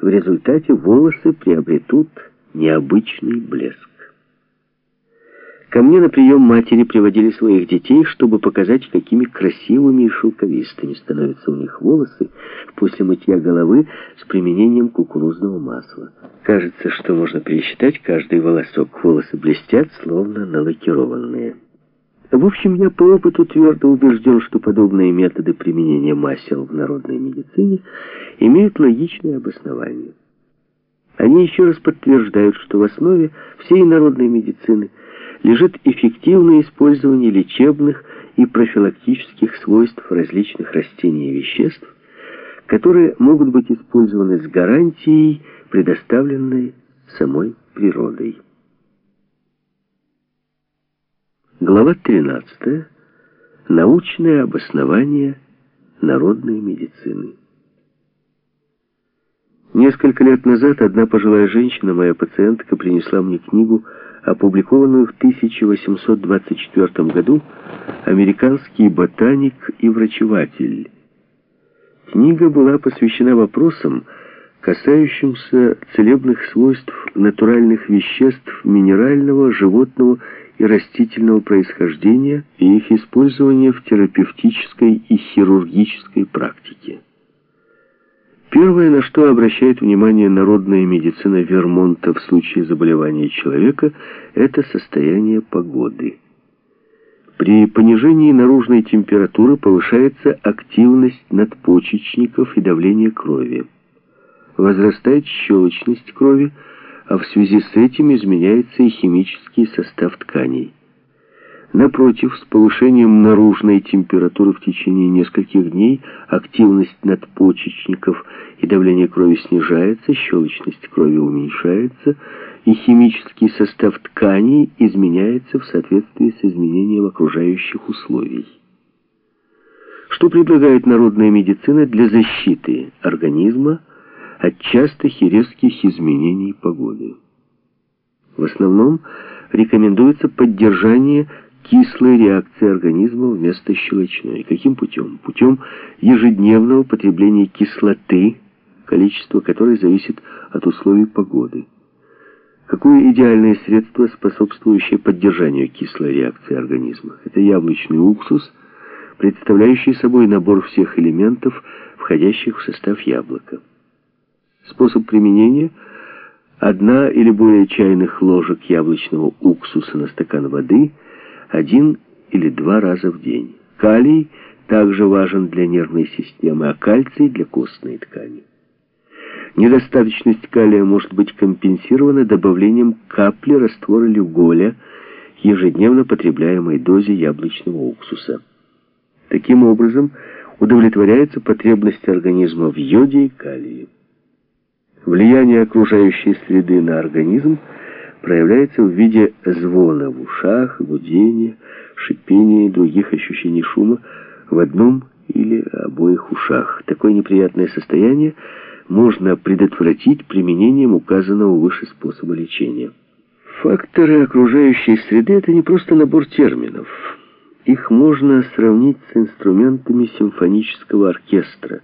В результате волосы приобретут необычный блеск. Ко мне на прием матери приводили своих детей, чтобы показать, какими красивыми и шелковистыми становятся у них волосы после мытья головы с применением кукурузного масла. Кажется, что можно пересчитать каждый волосок. Волосы блестят, словно налакированные. В общем, я по опыту твердо убежден, что подобные методы применения масел в народной медицине имеют логичное обоснование. Они еще раз подтверждают, что в основе всей народной медицины лежит эффективное использование лечебных и профилактических свойств различных растений и веществ, которые могут быть использованы с гарантией, предоставленной самой природой. Глава 13. Научное обоснование народной медицины. Несколько лет назад одна пожилая женщина, моя пациентка, принесла мне книгу, опубликованную в 1824 году «Американский ботаник и врачеватель». Книга была посвящена вопросам, касающимся целебных свойств натуральных веществ минерального, животного и растительного происхождения и их использования в терапевтической и хирургической практике. Первое, на что обращает внимание народная медицина Вермонта в случае заболевания человека, это состояние погоды. При понижении наружной температуры повышается активность надпочечников и давление крови. Возрастает щелочность крови, а в связи с этим изменяется и химический состав тканей. Напротив, с повышением наружной температуры в течение нескольких дней активность надпочечников и давление крови снижается, щелочность крови уменьшается, и химический состав тканей изменяется в соответствии с изменением окружающих условий. Что предлагает народная медицина для защиты организма от частых и резких изменений погоды? В основном рекомендуется поддержание кислой реакции организма вместо щелочной. Каким путем? Путем ежедневного потребления кислоты, количество которой зависит от условий погоды. Какое идеальное средство, способствующее поддержанию кислой реакции организма? Это яблочный уксус, представляющий собой набор всех элементов, входящих в состав яблока. Способ применения – одна или более чайных ложек яблочного уксуса на стакан воды – один или два раза в день. Калий также важен для нервной системы, а кальций для костной ткани. Недостаточность калия может быть компенсирована добавлением капли раствора люголя к ежедневно потребляемой дозе яблочного уксуса. Таким образом, удовлетворяется потребность организма в йоде и калии. Влияние окружающей среды на организм – проявляется в виде звона в ушах, гудения, шипения и других ощущений шума в одном или обоих ушах. Такое неприятное состояние можно предотвратить применением указанного выше способа лечения. Факторы окружающей среды – это не просто набор терминов. Их можно сравнить с инструментами симфонического оркестра.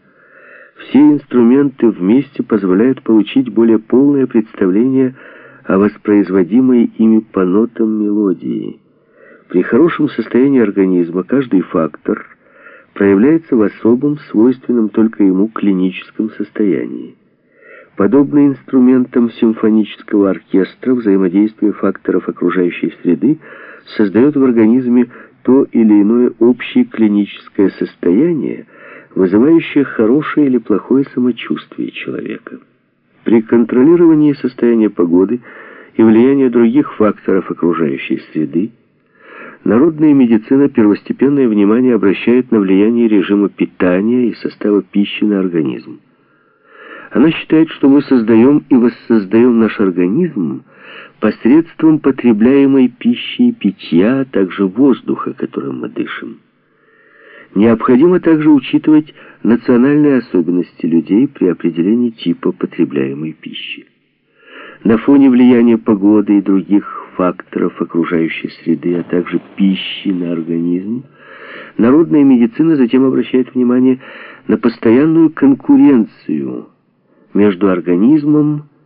Все инструменты вместе позволяют получить более полное представление о о воспроизводимой ими по нотам мелодии. При хорошем состоянии организма каждый фактор проявляется в особом, свойственном только ему клиническом состоянии. Подобно инструментам симфонического оркестра, взаимодействие факторов окружающей среды создает в организме то или иное общее клиническое состояние, вызывающее хорошее или плохое самочувствие человека. При контролировании состояния погоды и влияния других факторов окружающей среды народная медицина первостепенное внимание обращает на влияние режима питания и состава пищи на организм. Она считает, что мы создаем и воссоздаем наш организм посредством потребляемой пищи и питья, а также воздуха, которым мы дышим. Необходимо также учитывать национальные особенности людей при определении типа потребляемой пищи. На фоне влияния погоды и других факторов окружающей среды, а также пищи на организм, народная медицина затем обращает внимание на постоянную конкуренцию между организмом